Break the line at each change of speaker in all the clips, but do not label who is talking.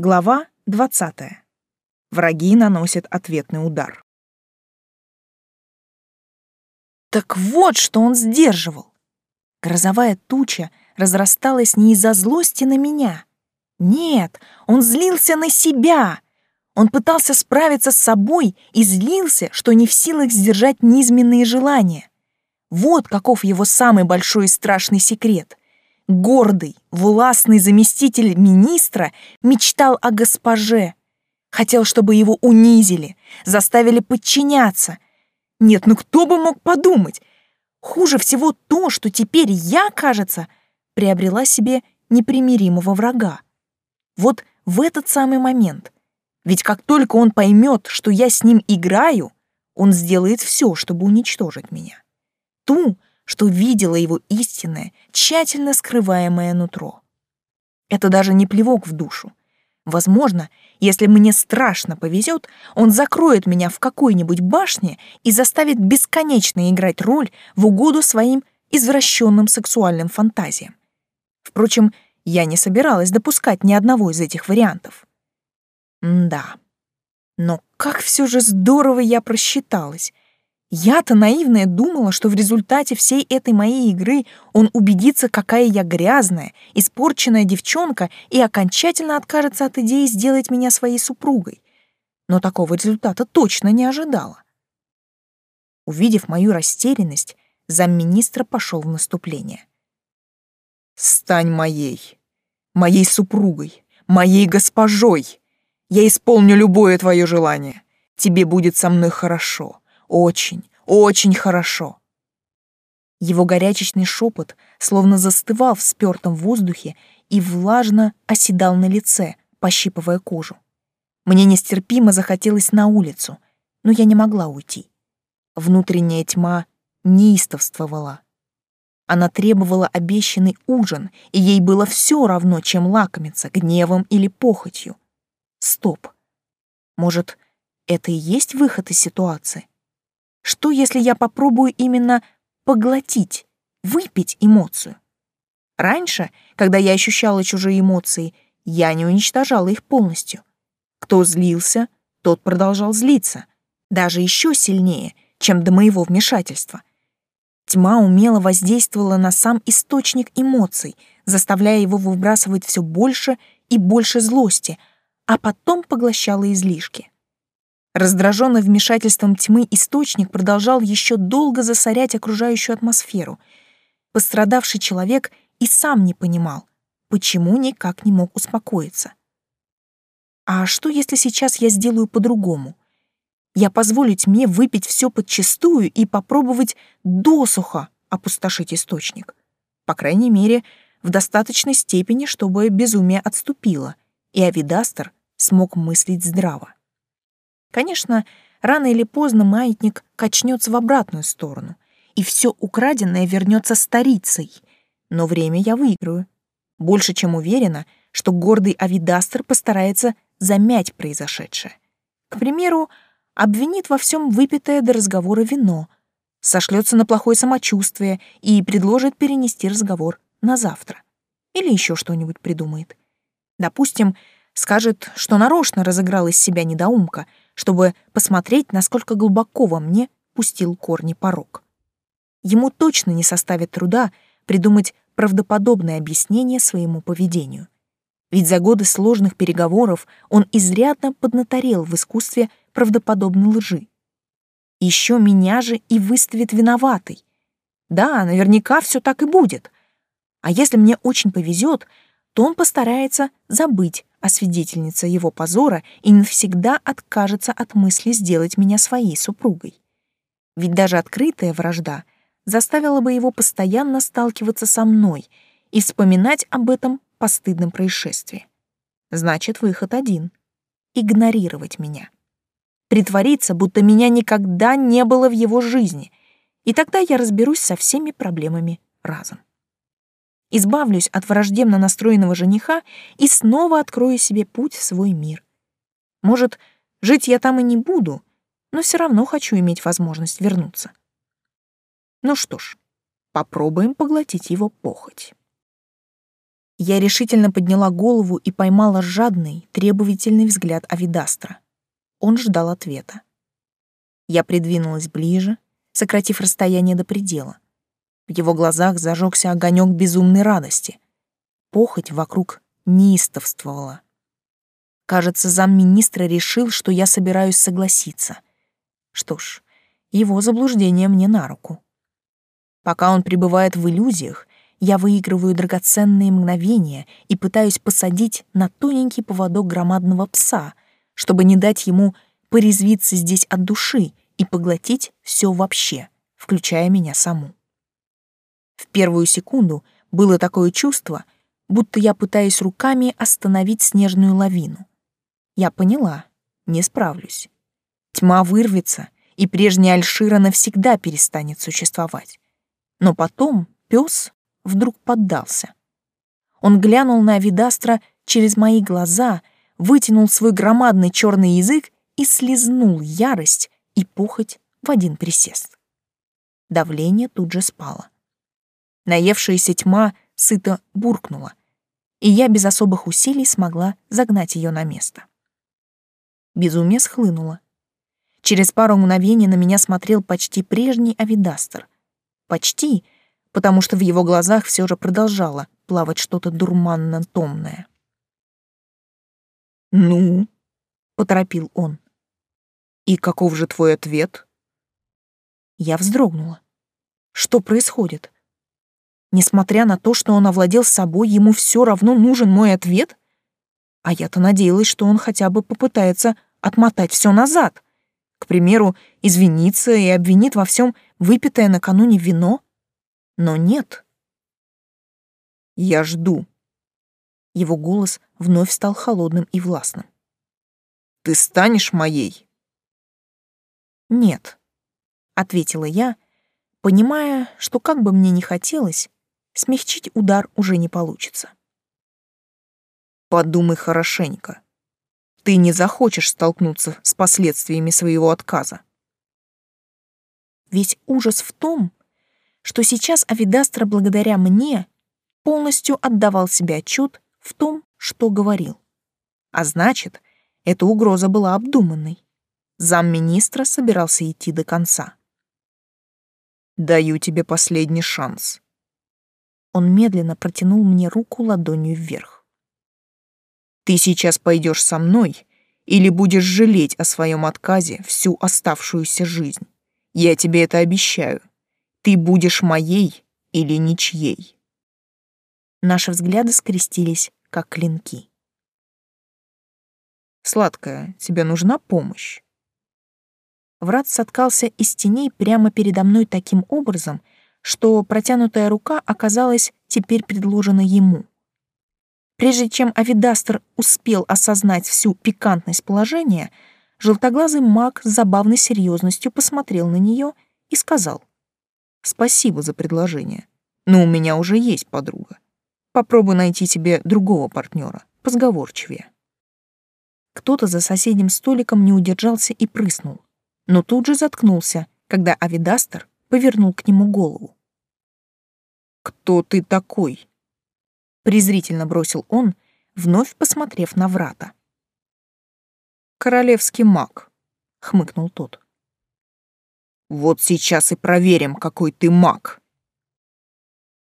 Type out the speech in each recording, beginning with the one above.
Глава 20. Враги наносят ответный удар. Так вот, что он сдерживал. Грозовая туча разрасталась не из-за злости на меня. Нет, он злился на себя. Он пытался справиться с собой и злился, что не в силах сдержать низменные желания. Вот каков его самый большой и страшный секрет. Гордый, властный заместитель министра мечтал о госпоже. Хотел, чтобы его унизили, заставили подчиняться. Нет, ну кто бы мог подумать? Хуже всего то, что теперь я, кажется, приобрела себе непримиримого врага. Вот в этот самый момент. Ведь как только он поймет, что я с ним играю, он сделает все, чтобы уничтожить меня. Ту, что видела его истинное, тщательно скрываемое нутро. Это даже не плевок в душу. Возможно, если мне страшно повезет, он закроет меня в какой-нибудь башне и заставит бесконечно играть роль в угоду своим извращенным сексуальным фантазиям. Впрочем, я не собиралась допускать ни одного из этих вариантов. М да. Но как все же здорово я просчиталась. Я-то наивная думала, что в результате всей этой моей игры он убедится, какая я грязная, испорченная девчонка и окончательно откажется от идеи сделать меня своей супругой. Но такого результата точно не ожидала. Увидев мою растерянность, замминистра пошел в наступление. «Стань моей, моей супругой, моей госпожой. Я исполню любое твое желание. Тебе будет со мной хорошо». Очень, очень хорошо. Его горячечный шепот словно застывал в спёртом воздухе и влажно оседал на лице, пощипывая кожу. Мне нестерпимо захотелось на улицу, но я не могла уйти. Внутренняя тьма неистовствовала. Она требовала обещанный ужин, и ей было все равно, чем лакомиться, гневом или похотью. Стоп. Может, это и есть выход из ситуации? Что, если я попробую именно поглотить, выпить эмоцию? Раньше, когда я ощущала чужие эмоции, я не уничтожала их полностью. Кто злился, тот продолжал злиться, даже еще сильнее, чем до моего вмешательства. Тьма умело воздействовала на сам источник эмоций, заставляя его выбрасывать все больше и больше злости, а потом поглощала излишки. Раздраженный вмешательством тьмы источник продолжал еще долго засорять окружающую атмосферу. Пострадавший человек и сам не понимал, почему никак не мог успокоиться. А что, если сейчас я сделаю по-другому? Я позволю тьме выпить все подчистую и попробовать досуха опустошить источник. По крайней мере, в достаточной степени, чтобы безумие отступило, и Авидастер смог мыслить здраво. Конечно, рано или поздно маятник качнется в обратную сторону, и все украденное вернется старицей. Но время я выиграю. Больше чем уверена, что гордый Авидастер постарается замять произошедшее. К примеру, обвинит во всем выпитое до разговора вино, сошлется на плохое самочувствие и предложит перенести разговор на завтра. Или еще что-нибудь придумает. Допустим, скажет, что нарочно разыграл из себя недоумка — чтобы посмотреть, насколько глубоко во мне пустил корни порог. Ему точно не составит труда придумать правдоподобное объяснение своему поведению. Ведь за годы сложных переговоров он изрядно поднаторел в искусстве правдоподобной лжи. Еще меня же и выставит виноватой. Да, наверняка все так и будет. А если мне очень повезет, то он постарается забыть о свидетельнице его позора и навсегда откажется от мысли сделать меня своей супругой. Ведь даже открытая вражда заставила бы его постоянно сталкиваться со мной и вспоминать об этом постыдном происшествии. Значит, выход один — игнорировать меня. Притвориться, будто меня никогда не было в его жизни, и тогда я разберусь со всеми проблемами разом избавлюсь от враждебно настроенного жениха и снова открою себе путь в свой мир. Может, жить я там и не буду, но все равно хочу иметь возможность вернуться. Ну что ж, попробуем поглотить его похоть. Я решительно подняла голову и поймала жадный, требовательный взгляд Авидастра. Он ждал ответа. Я придвинулась ближе, сократив расстояние до предела. В его глазах зажегся огонек безумной радости. Похоть вокруг неистовствовала. Кажется, замминистра решил, что я собираюсь согласиться. Что ж, его заблуждение мне на руку. Пока он пребывает в иллюзиях, я выигрываю драгоценные мгновения и пытаюсь посадить на тоненький поводок громадного пса, чтобы не дать ему порезвиться здесь от души и поглотить все вообще, включая меня саму. В первую секунду было такое чувство, будто я пытаюсь руками остановить снежную лавину. Я поняла, не справлюсь. Тьма вырвется, и прежняя Альшира навсегда перестанет существовать. Но потом пес вдруг поддался. Он глянул на Авидастра через мои глаза, вытянул свой громадный черный язык и слезнул ярость и похоть в один присест. Давление тут же спало. Наевшаяся тьма сыто буркнула, и я без особых усилий смогла загнать ее на место. Безумие схлынуло. Через пару мгновений на меня смотрел почти прежний Авидастер. Почти, потому что в его глазах все же продолжало плавать что-то дурманно-томное. «Ну?» — поторопил он. «И каков же твой ответ?» Я вздрогнула. Что происходит? Несмотря на то, что он овладел собой, ему все равно нужен мой ответ? А я-то надеялась, что он хотя бы попытается отмотать все назад. К примеру, извиниться и обвинит во всем выпитое накануне вино. Но нет. Я жду. Его голос вновь стал холодным и властным. Ты станешь моей? Нет, ответила я, понимая, что как бы мне ни хотелось, смягчить удар уже не получится. Подумай хорошенько ты не захочешь столкнуться с последствиями своего отказа. Весь ужас в том, что сейчас Авидастра благодаря мне полностью отдавал себе отчет в том, что говорил. А значит, эта угроза была обдуманной. Замминистра собирался идти до конца. «Даю тебе последний шанс». Он медленно протянул мне руку ладонью вверх. Ты сейчас пойдешь со мной или будешь жалеть о своем отказе всю оставшуюся жизнь. Я тебе это обещаю. Ты будешь моей или ничьей. Наши взгляды скрестились, как клинки. Сладкая, тебе нужна помощь. Врат соткался из теней прямо передо мной таким образом, что протянутая рука оказалась теперь предложена ему. Прежде чем Авидастер успел осознать всю пикантность положения, желтоглазый маг с забавной серьезностью посмотрел на нее и сказал «Спасибо за предложение, но у меня уже есть подруга. Попробуй найти тебе другого партнера, позговорчивее». Кто-то за соседним столиком не удержался и прыснул, но тут же заткнулся, когда Авидастер повернул к нему голову. «Кто ты такой?» презрительно бросил он, вновь посмотрев на врата. Королевский маг, хмыкнул тот. Вот сейчас и проверим, какой ты маг.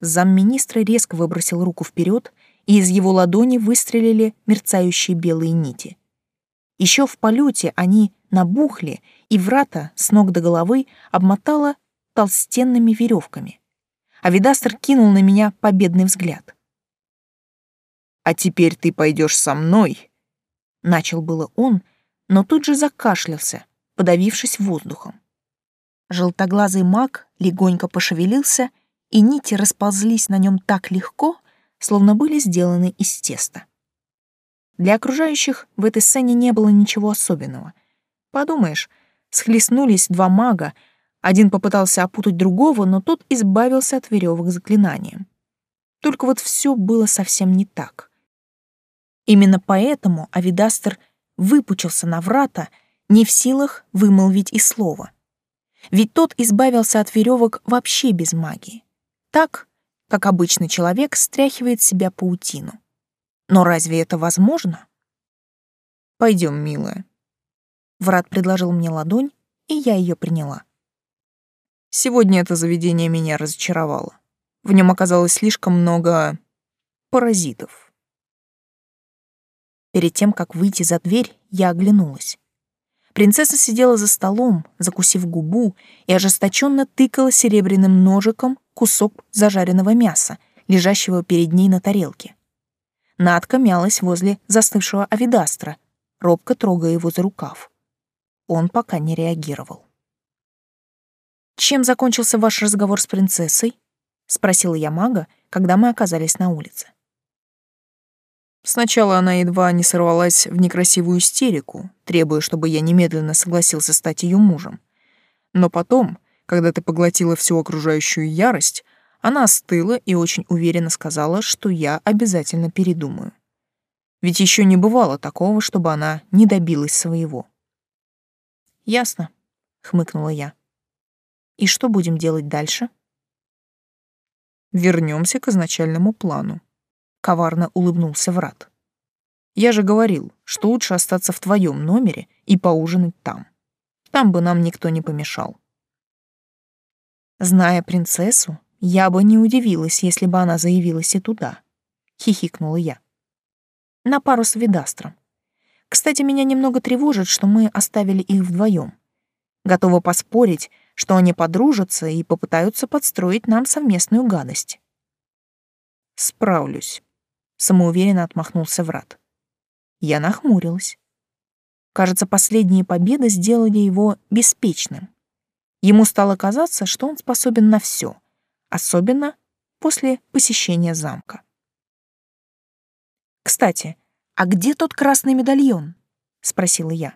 Замминистра резко выбросил руку вперед, и из его ладони выстрелили мерцающие белые нити. Еще в полете они набухли, и врата с ног до головы обмотала толстенными веревками. А Видастер кинул на меня победный взгляд. «А теперь ты пойдешь со мной», — начал было он, но тут же закашлялся, подавившись воздухом. Желтоглазый маг легонько пошевелился, и нити расползлись на нем так легко, словно были сделаны из теста. Для окружающих в этой сцене не было ничего особенного. Подумаешь, схлестнулись два мага, один попытался опутать другого, но тот избавился от веревок заклинанием. Только вот все было совсем не так. Именно поэтому Авидастер выпучился на врата, не в силах вымолвить и слова. Ведь тот избавился от веревок вообще без магии. Так, как обычный человек стряхивает себя паутину. Но разве это возможно? Пойдем, милая. Врат предложил мне ладонь, и я ее приняла. Сегодня это заведение меня разочаровало. В нем оказалось слишком много паразитов. Перед тем, как выйти за дверь, я оглянулась. Принцесса сидела за столом, закусив губу, и ожесточенно тыкала серебряным ножиком кусок зажаренного мяса, лежащего перед ней на тарелке. Надка мялась возле застывшего авидастра, робко трогая его за рукав. Он пока не реагировал. «Чем закончился ваш разговор с принцессой?» — спросила я мага, когда мы оказались на улице.
Сначала она едва не сорвалась в некрасивую истерику, требуя, чтобы я немедленно согласился стать ее мужем. Но потом, когда ты поглотила всю окружающую ярость, она остыла и очень уверенно сказала, что я обязательно передумаю. Ведь еще не бывало такого, чтобы она не добилась своего.
«Ясно», — хмыкнула я. «И что будем делать дальше?»
Вернемся к изначальному плану коварно улыбнулся Врат. Я же говорил, что лучше остаться в твоем номере и поужинать там. Там бы нам никто не помешал.
Зная принцессу, я бы не удивилась, если бы она заявилась и туда, хихикнула я. На пару с Видастром. Кстати, меня немного тревожит, что мы оставили их вдвоем. Готова поспорить, что они подружатся и попытаются подстроить нам совместную гадость.
Справлюсь,
самоуверенно отмахнулся Врат. Я нахмурилась. Кажется, последние победы сделали его беспечным. Ему стало казаться, что он способен на все, особенно после посещения замка. «Кстати, а где тот красный медальон?» — спросила я.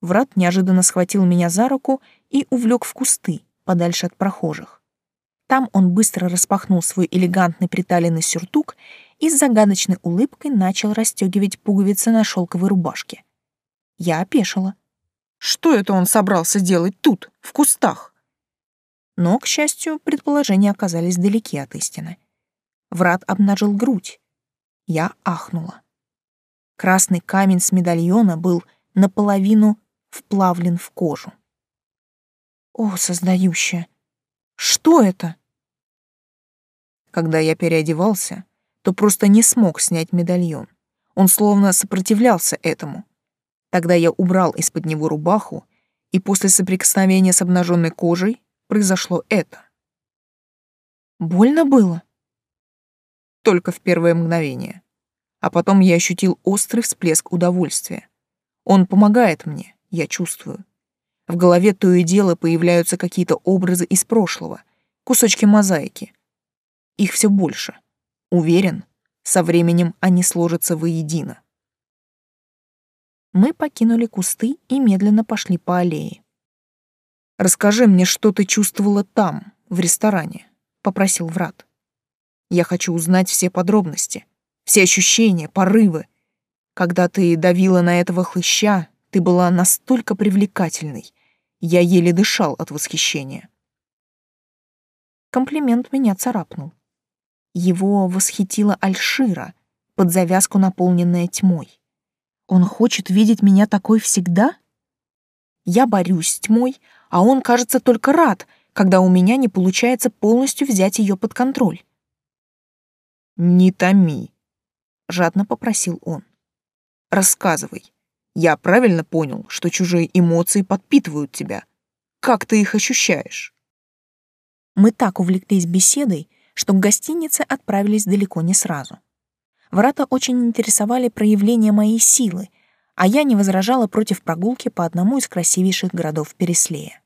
Врат неожиданно схватил меня за руку и увлек в кусты, подальше от прохожих. Там он быстро распахнул свой элегантный приталенный сюртук и с загадочной улыбкой начал расстегивать пуговицы на шелковой рубашке. Я опешила. Что это он собрался делать тут, в кустах? Но, к счастью, предположения оказались далеки от истины. Врат обнажил грудь. Я ахнула. Красный камень с медальона был наполовину вплавлен в кожу. О, создающая! Что это?
Когда я переодевался, то просто не смог снять медальон. Он словно сопротивлялся этому. Тогда я убрал из-под него рубаху, и после соприкосновения с обнаженной кожей произошло это.
Больно было?
Только в первое мгновение. А потом я ощутил острый всплеск удовольствия. Он помогает мне, я чувствую. В голове то и дело появляются какие-то образы из прошлого, кусочки мозаики. Их все больше. Уверен, со временем они сложатся воедино.
Мы покинули кусты и медленно пошли по аллее.
«Расскажи мне, что ты чувствовала там, в ресторане», — попросил Врат. «Я хочу узнать все подробности, все ощущения, порывы. Когда ты давила на этого хлыща, ты была настолько привлекательной, я еле дышал от восхищения.
Комплимент меня царапнул. Его восхитила Альшира, под завязку наполненная тьмой. Он хочет видеть меня такой всегда? Я борюсь с тьмой, а он, кажется, только рад, когда у меня не получается полностью взять ее под контроль.
«Не томи», — жадно попросил он. «Рассказывай, я правильно понял, что чужие эмоции подпитывают тебя? Как ты их ощущаешь?
Мы так увлеклись беседой, что к гостинице отправились далеко не сразу. Врата очень интересовали проявления моей силы, а я не возражала против прогулки по одному из красивейших городов Переслея.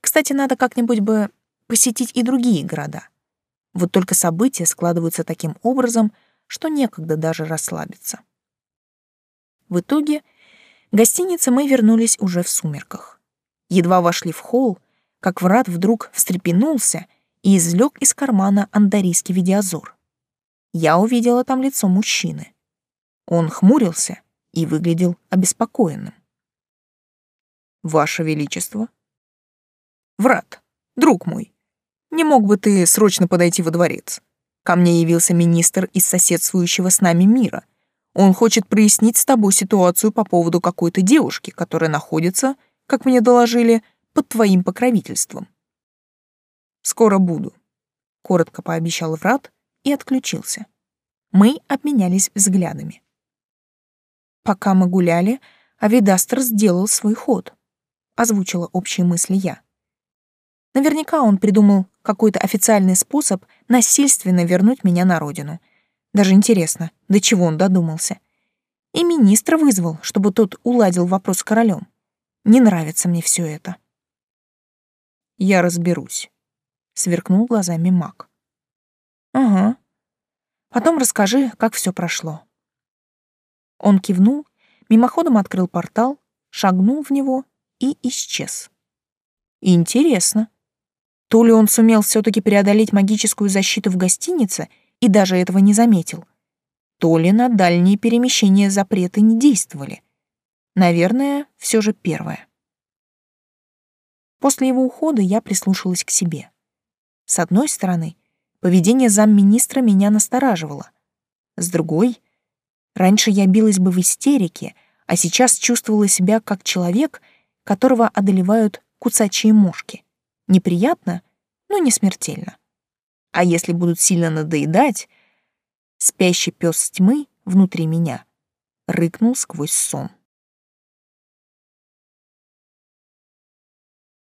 Кстати, надо как-нибудь бы посетить и другие города. Вот только события складываются таким образом, что некогда даже расслабиться. В итоге гостинице мы вернулись уже в сумерках. Едва вошли в холл, как врат вдруг встрепенулся и извлек из кармана андарийский видеозор. Я увидела там лицо мужчины. Он хмурился и выглядел обеспокоенным.
«Ваше Величество?» «Врат, друг мой, Не мог бы ты срочно подойти во дворец? Ко мне явился министр из соседствующего с нами мира. Он хочет прояснить с тобой ситуацию по поводу какой-то девушки, которая находится, как мне доложили, под твоим покровительством. Скоро буду, коротко пообещал Врат и отключился. Мы обменялись взглядами. Пока мы гуляли, Авидастер сделал свой ход, озвучила общие мысли я. Наверняка он придумал какой-то официальный способ насильственно вернуть меня на родину. Даже интересно, до чего он додумался. И министра вызвал, чтобы тот уладил вопрос с королем. Не нравится мне все это. Я разберусь, сверкнул глазами маг. Ага. Потом расскажи, как все прошло. Он кивнул, мимоходом открыл портал, шагнул в него и исчез. Интересно. То ли он сумел все таки преодолеть магическую защиту в гостинице и даже этого не заметил, то ли на дальние перемещения запреты не действовали. Наверное, все же первое. После его ухода я прислушалась к себе. С одной стороны, поведение замминистра меня настораживало. С другой, раньше я билась бы в истерике, а сейчас чувствовала себя как человек, которого одолевают кусачие мушки. Неприятно, но не смертельно. А если будут сильно надоедать, спящий пес тьмы внутри меня рыкнул сквозь сон.